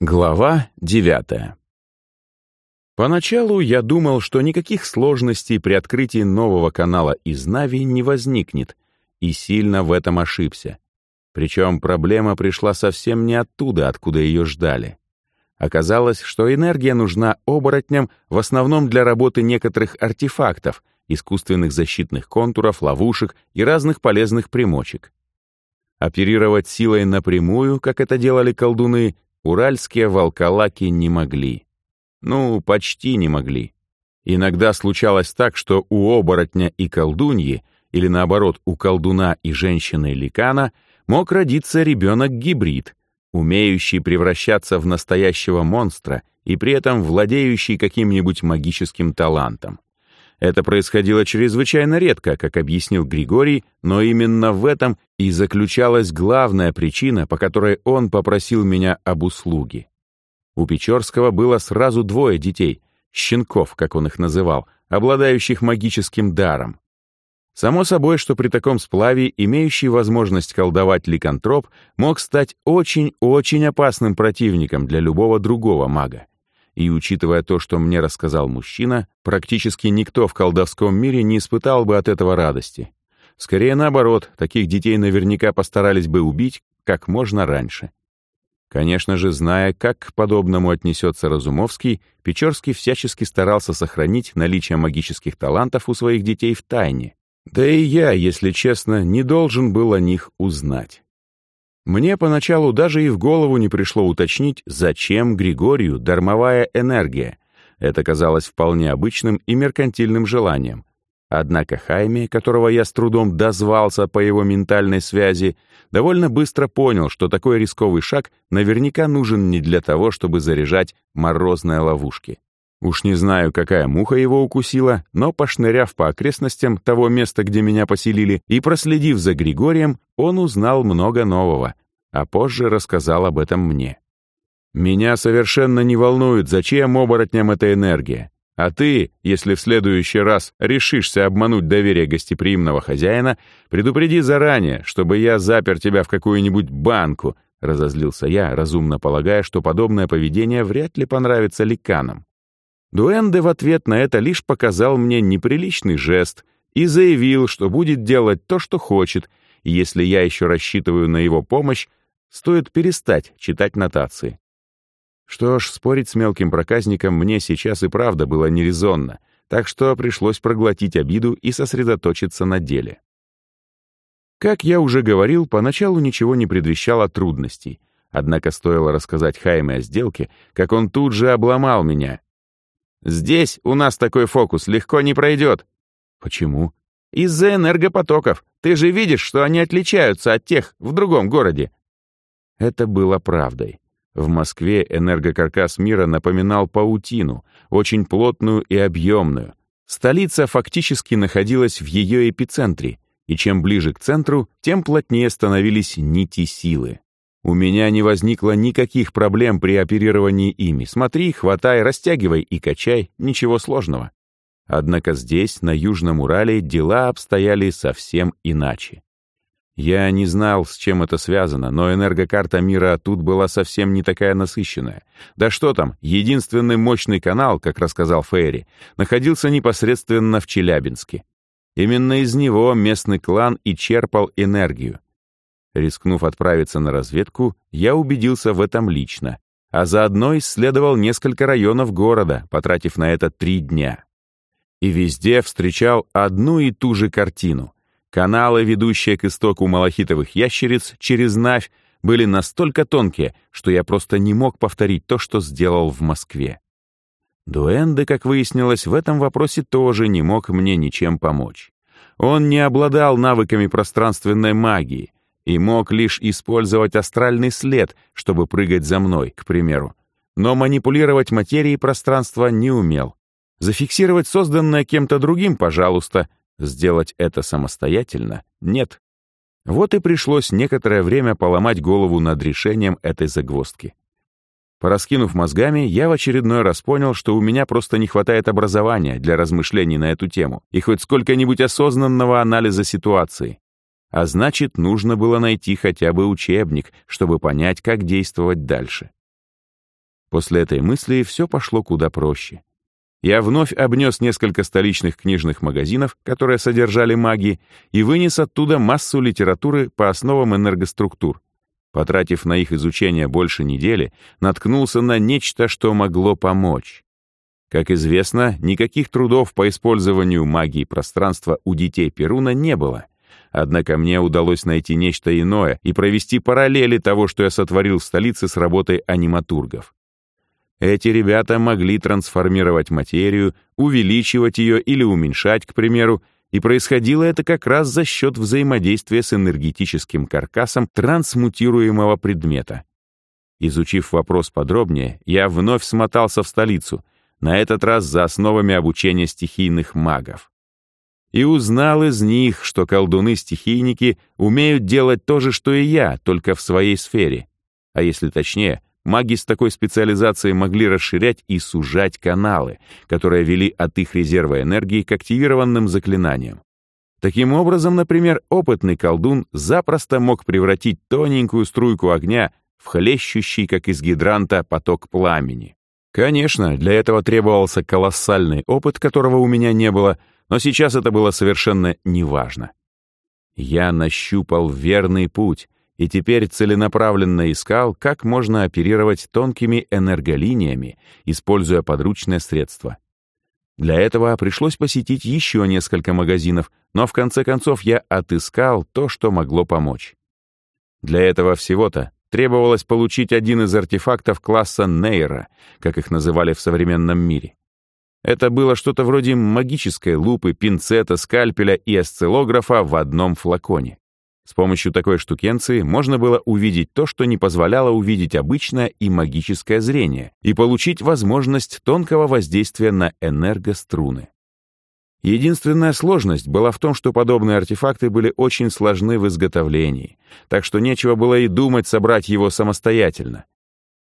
Глава девятая. Поначалу я думал, что никаких сложностей при открытии нового канала из Нави не возникнет, и сильно в этом ошибся. Причем проблема пришла совсем не оттуда, откуда ее ждали. Оказалось, что энергия нужна оборотням в основном для работы некоторых артефактов, искусственных защитных контуров, ловушек и разных полезных примочек. Оперировать силой напрямую, как это делали колдуны, уральские волколаки не могли. Ну, почти не могли. Иногда случалось так, что у оборотня и колдуньи, или наоборот, у колдуна и женщины-ликана, мог родиться ребенок-гибрид, умеющий превращаться в настоящего монстра и при этом владеющий каким-нибудь магическим талантом. Это происходило чрезвычайно редко, как объяснил Григорий, но именно в этом и заключалась главная причина, по которой он попросил меня об услуге. У Печорского было сразу двое детей, щенков, как он их называл, обладающих магическим даром. Само собой, что при таком сплаве имеющий возможность колдовать ликантроп мог стать очень-очень опасным противником для любого другого мага. И учитывая то, что мне рассказал мужчина, практически никто в колдовском мире не испытал бы от этого радости. Скорее наоборот, таких детей наверняка постарались бы убить как можно раньше. Конечно же, зная, как к подобному отнесется Разумовский, Печорский всячески старался сохранить наличие магических талантов у своих детей в тайне. Да и я, если честно, не должен был о них узнать. Мне поначалу даже и в голову не пришло уточнить, зачем Григорию дармовая энергия. Это казалось вполне обычным и меркантильным желанием. Однако Хайме, которого я с трудом дозвался по его ментальной связи, довольно быстро понял, что такой рисковый шаг наверняка нужен не для того, чтобы заряжать морозные ловушки. Уж не знаю, какая муха его укусила, но, пошныряв по окрестностям того места, где меня поселили, и проследив за Григорием, он узнал много нового, а позже рассказал об этом мне. «Меня совершенно не волнует, зачем оборотням эта энергия. А ты, если в следующий раз решишься обмануть доверие гостеприимного хозяина, предупреди заранее, чтобы я запер тебя в какую-нибудь банку», — разозлился я, разумно полагая, что подобное поведение вряд ли понравится ликанам. Дуэнде в ответ на это лишь показал мне неприличный жест и заявил, что будет делать то, что хочет, и если я еще рассчитываю на его помощь, стоит перестать читать нотации. Что ж, спорить с мелким проказником мне сейчас и правда было нерезонно, так что пришлось проглотить обиду и сосредоточиться на деле. Как я уже говорил, поначалу ничего не предвещало трудностей, однако стоило рассказать Хайме о сделке, как он тут же обломал меня Здесь у нас такой фокус легко не пройдет. Почему? Из-за энергопотоков. Ты же видишь, что они отличаются от тех в другом городе. Это было правдой. В Москве энергокаркас мира напоминал паутину, очень плотную и объемную. Столица фактически находилась в ее эпицентре, и чем ближе к центру, тем плотнее становились нити силы. У меня не возникло никаких проблем при оперировании ими. Смотри, хватай, растягивай и качай, ничего сложного. Однако здесь, на Южном Урале, дела обстояли совсем иначе. Я не знал, с чем это связано, но энергокарта мира тут была совсем не такая насыщенная. Да что там, единственный мощный канал, как рассказал Фейри, находился непосредственно в Челябинске. Именно из него местный клан и черпал энергию. Рискнув отправиться на разведку, я убедился в этом лично, а заодно исследовал несколько районов города, потратив на это три дня. И везде встречал одну и ту же картину. Каналы, ведущие к истоку малахитовых ящериц через Навь, были настолько тонкие, что я просто не мог повторить то, что сделал в Москве. Дуэнде, как выяснилось, в этом вопросе тоже не мог мне ничем помочь. Он не обладал навыками пространственной магии, и мог лишь использовать астральный след, чтобы прыгать за мной, к примеру. Но манипулировать материей пространства не умел. Зафиксировать созданное кем-то другим, пожалуйста. Сделать это самостоятельно — нет. Вот и пришлось некоторое время поломать голову над решением этой загвоздки. Пораскинув мозгами, я в очередной раз понял, что у меня просто не хватает образования для размышлений на эту тему и хоть сколько-нибудь осознанного анализа ситуации. А значит, нужно было найти хотя бы учебник, чтобы понять, как действовать дальше. После этой мысли все пошло куда проще. Я вновь обнес несколько столичных книжных магазинов, которые содержали магии, и вынес оттуда массу литературы по основам энергоструктур. Потратив на их изучение больше недели, наткнулся на нечто, что могло помочь. Как известно, никаких трудов по использованию магии пространства у детей Перуна не было. Однако мне удалось найти нечто иное и провести параллели того, что я сотворил в столице с работой аниматургов. Эти ребята могли трансформировать материю, увеличивать ее или уменьшать, к примеру, и происходило это как раз за счет взаимодействия с энергетическим каркасом трансмутируемого предмета. Изучив вопрос подробнее, я вновь смотался в столицу, на этот раз за основами обучения стихийных магов. И узнал из них, что колдуны-стихийники умеют делать то же, что и я, только в своей сфере. А если точнее, Маги с такой специализацией могли расширять и сужать каналы, которые вели от их резерва энергии к активированным заклинаниям. Таким образом, например, опытный колдун запросто мог превратить тоненькую струйку огня в хлещущий, как из гидранта, поток пламени. Конечно, для этого требовался колоссальный опыт, которого у меня не было, но сейчас это было совершенно неважно. Я нащупал верный путь, и теперь целенаправленно искал, как можно оперировать тонкими энерголиниями, используя подручное средство. Для этого пришлось посетить еще несколько магазинов, но в конце концов я отыскал то, что могло помочь. Для этого всего-то требовалось получить один из артефактов класса Нейра, как их называли в современном мире. Это было что-то вроде магической лупы, пинцета, скальпеля и осциллографа в одном флаконе. С помощью такой штукенции можно было увидеть то, что не позволяло увидеть обычное и магическое зрение, и получить возможность тонкого воздействия на энергоструны. Единственная сложность была в том, что подобные артефакты были очень сложны в изготовлении, так что нечего было и думать собрать его самостоятельно.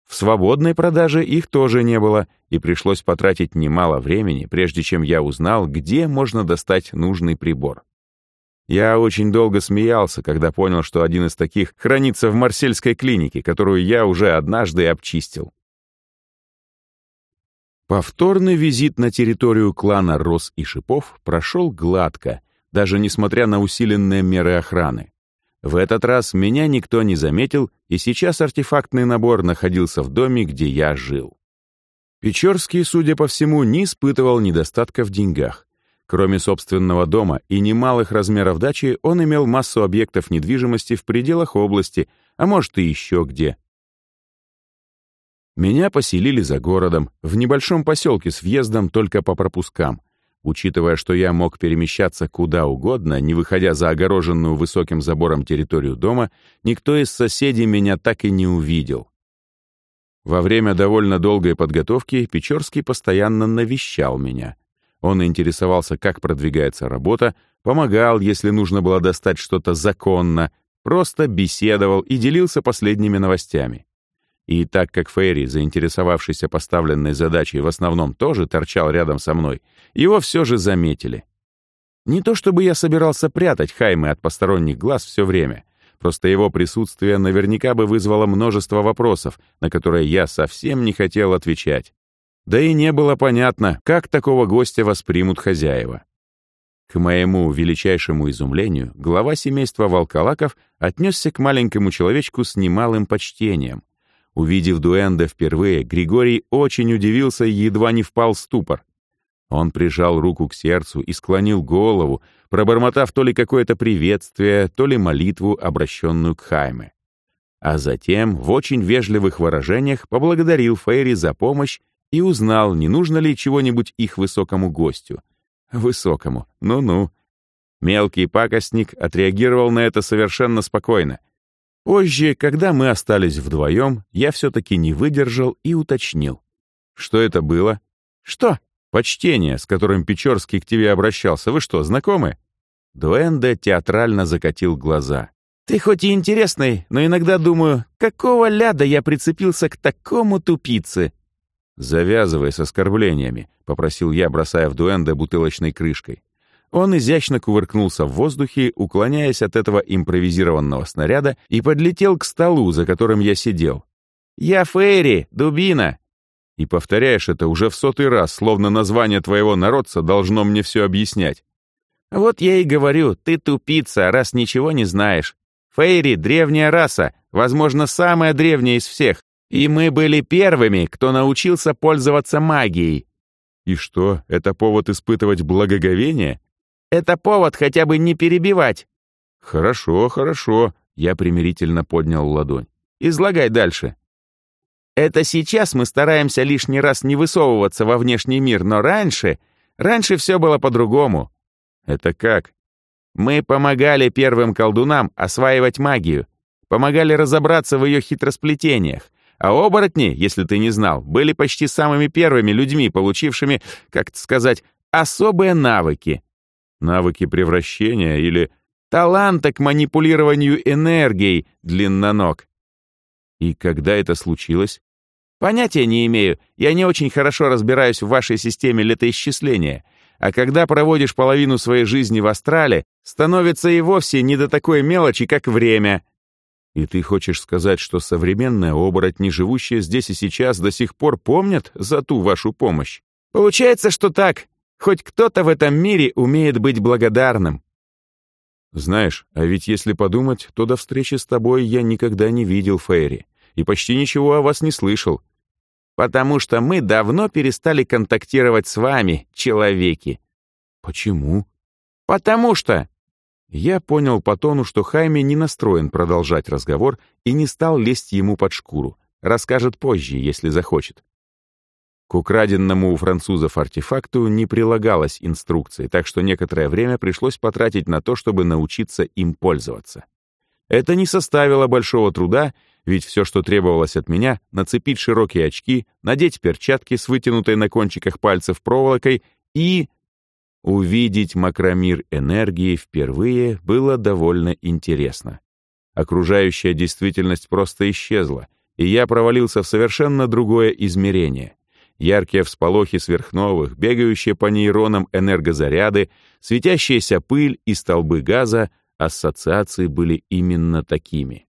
В свободной продаже их тоже не было, и пришлось потратить немало времени, прежде чем я узнал, где можно достать нужный прибор. Я очень долго смеялся, когда понял, что один из таких хранится в марсельской клинике, которую я уже однажды обчистил. Повторный визит на территорию клана Рос и Шипов прошел гладко, даже несмотря на усиленные меры охраны. В этот раз меня никто не заметил, и сейчас артефактный набор находился в доме, где я жил. Печорский, судя по всему, не испытывал недостатка в деньгах. Кроме собственного дома и немалых размеров дачи, он имел массу объектов недвижимости в пределах области, а может и еще где. Меня поселили за городом, в небольшом поселке с въездом только по пропускам. Учитывая, что я мог перемещаться куда угодно, не выходя за огороженную высоким забором территорию дома, никто из соседей меня так и не увидел. Во время довольно долгой подготовки Печорский постоянно навещал меня — он интересовался, как продвигается работа, помогал, если нужно было достать что-то законно, просто беседовал и делился последними новостями. И так как Фейри, заинтересовавшийся поставленной задачей, в основном тоже торчал рядом со мной, его все же заметили. Не то чтобы я собирался прятать Хаймы от посторонних глаз все время, просто его присутствие наверняка бы вызвало множество вопросов, на которые я совсем не хотел отвечать. Да и не было понятно, как такого гостя воспримут хозяева. К моему величайшему изумлению, глава семейства волколаков отнесся к маленькому человечку с немалым почтением. Увидев Дуэнда впервые, Григорий очень удивился и едва не впал в ступор. Он прижал руку к сердцу и склонил голову, пробормотав то ли какое-то приветствие, то ли молитву, обращенную к Хайме. А затем в очень вежливых выражениях поблагодарил Фейри за помощь и узнал, не нужно ли чего-нибудь их высокому гостю. Высокому, ну-ну. Мелкий пакостник отреагировал на это совершенно спокойно. Позже, когда мы остались вдвоем, я все-таки не выдержал и уточнил. Что это было? Что? Почтение, с которым Печорский к тебе обращался. Вы что, знакомы? Дуэнде театрально закатил глаза. Ты хоть и интересный, но иногда думаю, какого ляда я прицепился к такому тупице? «Завязывай с оскорблениями», — попросил я, бросая в дуэнда бутылочной крышкой. Он изящно кувыркнулся в воздухе, уклоняясь от этого импровизированного снаряда, и подлетел к столу, за которым я сидел. «Я Фейри, дубина! И повторяешь это уже в сотый раз, словно название твоего народца должно мне все объяснять. Вот я и говорю, ты тупица, раз ничего не знаешь. Фейри — древняя раса, возможно, самая древняя из всех. И мы были первыми, кто научился пользоваться магией. И что, это повод испытывать благоговение? Это повод хотя бы не перебивать. Хорошо, хорошо. Я примирительно поднял ладонь. Излагай дальше. Это сейчас мы стараемся лишний раз не высовываться во внешний мир, но раньше... Раньше все было по-другому. Это как? Мы помогали первым колдунам осваивать магию, помогали разобраться в ее хитросплетениях, а оборотни, если ты не знал, были почти самыми первыми людьми, получившими, как сказать, особые навыки. Навыки превращения или таланта к манипулированию энергией, длинноног. И когда это случилось? Понятия не имею, я не очень хорошо разбираюсь в вашей системе летоисчисления, а когда проводишь половину своей жизни в астрале, становится и вовсе не до такой мелочи, как время. И ты хочешь сказать, что современные оборотни, живущие здесь и сейчас, до сих пор помнят за ту вашу помощь? Получается, что так. Хоть кто-то в этом мире умеет быть благодарным. Знаешь, а ведь если подумать, то до встречи с тобой я никогда не видел Фейри и почти ничего о вас не слышал. Потому что мы давно перестали контактировать с вами, человеки. Почему? Потому что... Я понял по тону, что Хайме не настроен продолжать разговор и не стал лезть ему под шкуру. Расскажет позже, если захочет. К украденному у французов артефакту не прилагалась инструкции, так что некоторое время пришлось потратить на то, чтобы научиться им пользоваться. Это не составило большого труда, ведь все, что требовалось от меня, нацепить широкие очки, надеть перчатки с вытянутой на кончиках пальцев проволокой и... Увидеть макромир энергии впервые было довольно интересно. Окружающая действительность просто исчезла, и я провалился в совершенно другое измерение яркие всполохи сверхновых, бегающие по нейронам энергозаряды, светящаяся пыль и столбы газа, ассоциации были именно такими.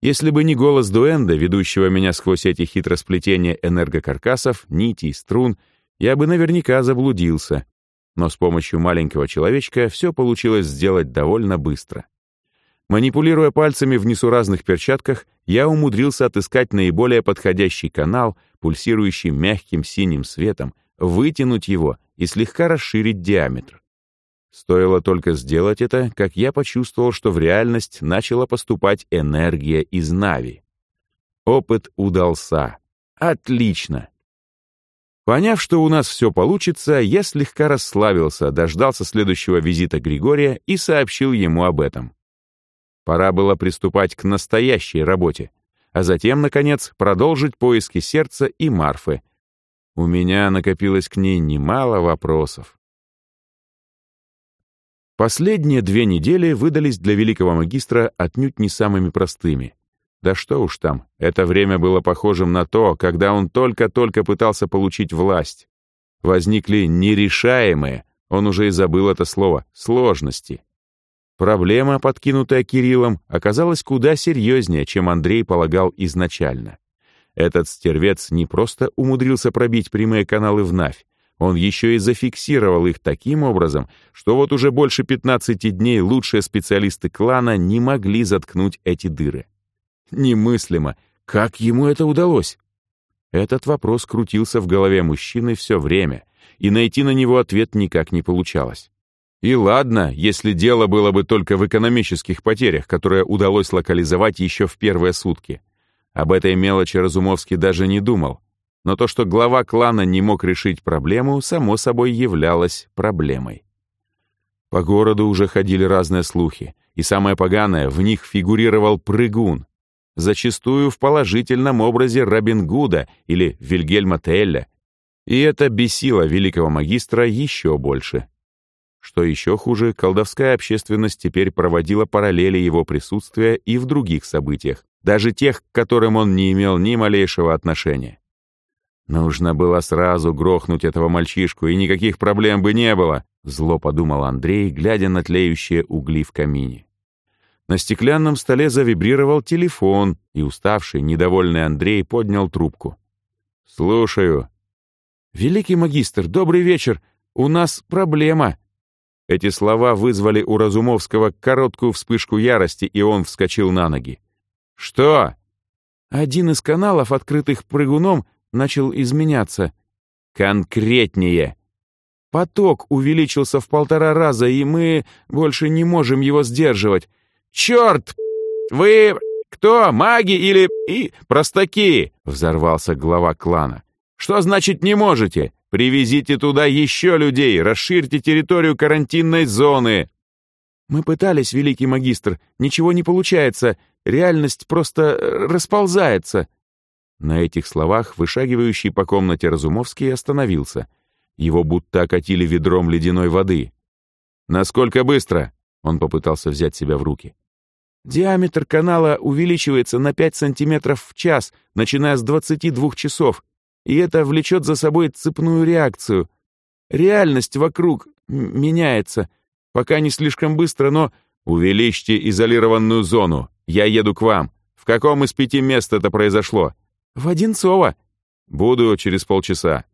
Если бы не голос Дуэнда, ведущего меня сквозь эти хитросплетения энергокаркасов, нитей, струн, я бы наверняка заблудился. Но с помощью маленького человечка все получилось сделать довольно быстро. Манипулируя пальцами в несуразных перчатках, я умудрился отыскать наиболее подходящий канал, пульсирующий мягким синим светом, вытянуть его и слегка расширить диаметр. Стоило только сделать это, как я почувствовал, что в реальность начала поступать энергия из Нави. Опыт удался. Отлично. Поняв, что у нас все получится, я слегка расслабился, дождался следующего визита Григория и сообщил ему об этом. Пора было приступать к настоящей работе, а затем, наконец, продолжить поиски сердца и Марфы. У меня накопилось к ней немало вопросов. Последние две недели выдались для великого магистра отнюдь не самыми простыми. Да что уж там, это время было похожим на то, когда он только-только пытался получить власть. Возникли нерешаемые, он уже и забыл это слово, сложности. Проблема, подкинутая Кириллом, оказалась куда серьезнее, чем Андрей полагал изначально. Этот стервец не просто умудрился пробить прямые каналы в Навь, он еще и зафиксировал их таким образом, что вот уже больше 15 дней лучшие специалисты клана не могли заткнуть эти дыры. Немыслимо, как ему это удалось? Этот вопрос крутился в голове мужчины все время, и найти на него ответ никак не получалось. И ладно, если дело было бы только в экономических потерях, которые удалось локализовать еще в первые сутки. Об этой мелочи Разумовский даже не думал. Но то, что глава клана не мог решить проблему, само собой являлось проблемой. По городу уже ходили разные слухи, и самое поганое, в них фигурировал прыгун, зачастую в положительном образе Робин Гуда или Вильгельма Телля, и это бесило великого магистра еще больше. Что еще хуже, колдовская общественность теперь проводила параллели его присутствия и в других событиях, даже тех, к которым он не имел ни малейшего отношения. «Нужно было сразу грохнуть этого мальчишку, и никаких проблем бы не было», зло подумал Андрей, глядя на тлеющие угли в камине. На стеклянном столе завибрировал телефон, и уставший, недовольный Андрей поднял трубку. «Слушаю». «Великий магистр, добрый вечер. У нас проблема». Эти слова вызвали у Разумовского короткую вспышку ярости, и он вскочил на ноги. «Что?» Один из каналов, открытых прыгуном, начал изменяться. «Конкретнее!» Поток увеличился в полтора раза, и мы больше не можем его сдерживать. «Черт! Вы кто, маги или и простаки?» — взорвался глава клана. «Что значит не можете? Привезите туда еще людей, расширьте территорию карантинной зоны!» «Мы пытались, великий магистр, ничего не получается, реальность просто э, расползается». На этих словах вышагивающий по комнате Разумовский остановился. Его будто окатили ведром ледяной воды. «Насколько быстро?» — он попытался взять себя в руки. Диаметр канала увеличивается на 5 сантиметров в час, начиная с 22 часов, и это влечет за собой цепную реакцию. Реальность вокруг меняется, пока не слишком быстро, но... «Увеличьте изолированную зону. Я еду к вам. В каком из пяти мест это произошло?» «В Одинцово». «Буду через полчаса».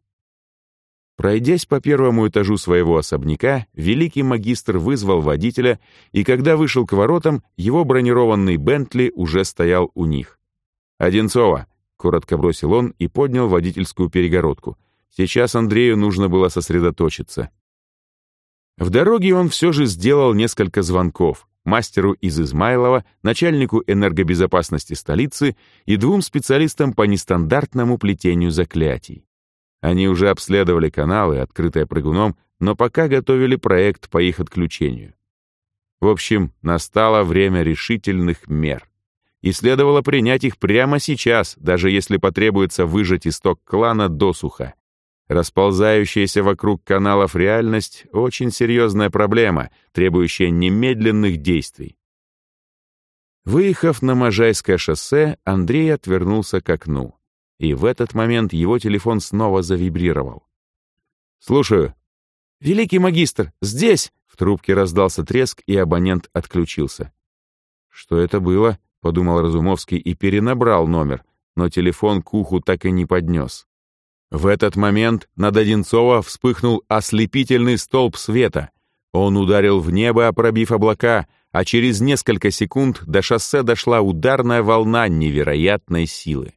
Пройдясь по первому этажу своего особняка, великий магистр вызвал водителя, и когда вышел к воротам, его бронированный Бентли уже стоял у них. «Одинцова», — коротко бросил он и поднял водительскую перегородку. Сейчас Андрею нужно было сосредоточиться. В дороге он все же сделал несколько звонков мастеру из Измайлова, начальнику энергобезопасности столицы и двум специалистам по нестандартному плетению заклятий. Они уже обследовали каналы, открытые прыгуном, но пока готовили проект по их отключению. В общем, настало время решительных мер. И следовало принять их прямо сейчас, даже если потребуется выжать исток клана досуха. Расползающаяся вокруг каналов реальность — очень серьезная проблема, требующая немедленных действий. Выехав на Можайское шоссе, Андрей отвернулся к окну и в этот момент его телефон снова завибрировал. «Слушаю». «Великий магистр, здесь!» В трубке раздался треск, и абонент отключился. «Что это было?» — подумал Разумовский и перенабрал номер, но телефон к уху так и не поднес. В этот момент над Одинцово вспыхнул ослепительный столб света. Он ударил в небо, пробив облака, а через несколько секунд до шоссе дошла ударная волна невероятной силы.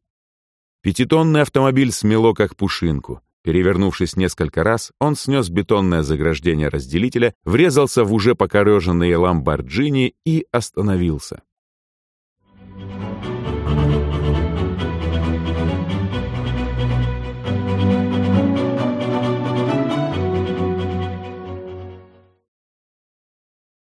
Пятитонный автомобиль смело как пушинку. Перевернувшись несколько раз, он снес бетонное заграждение разделителя, врезался в уже покореженные ламборджини и остановился.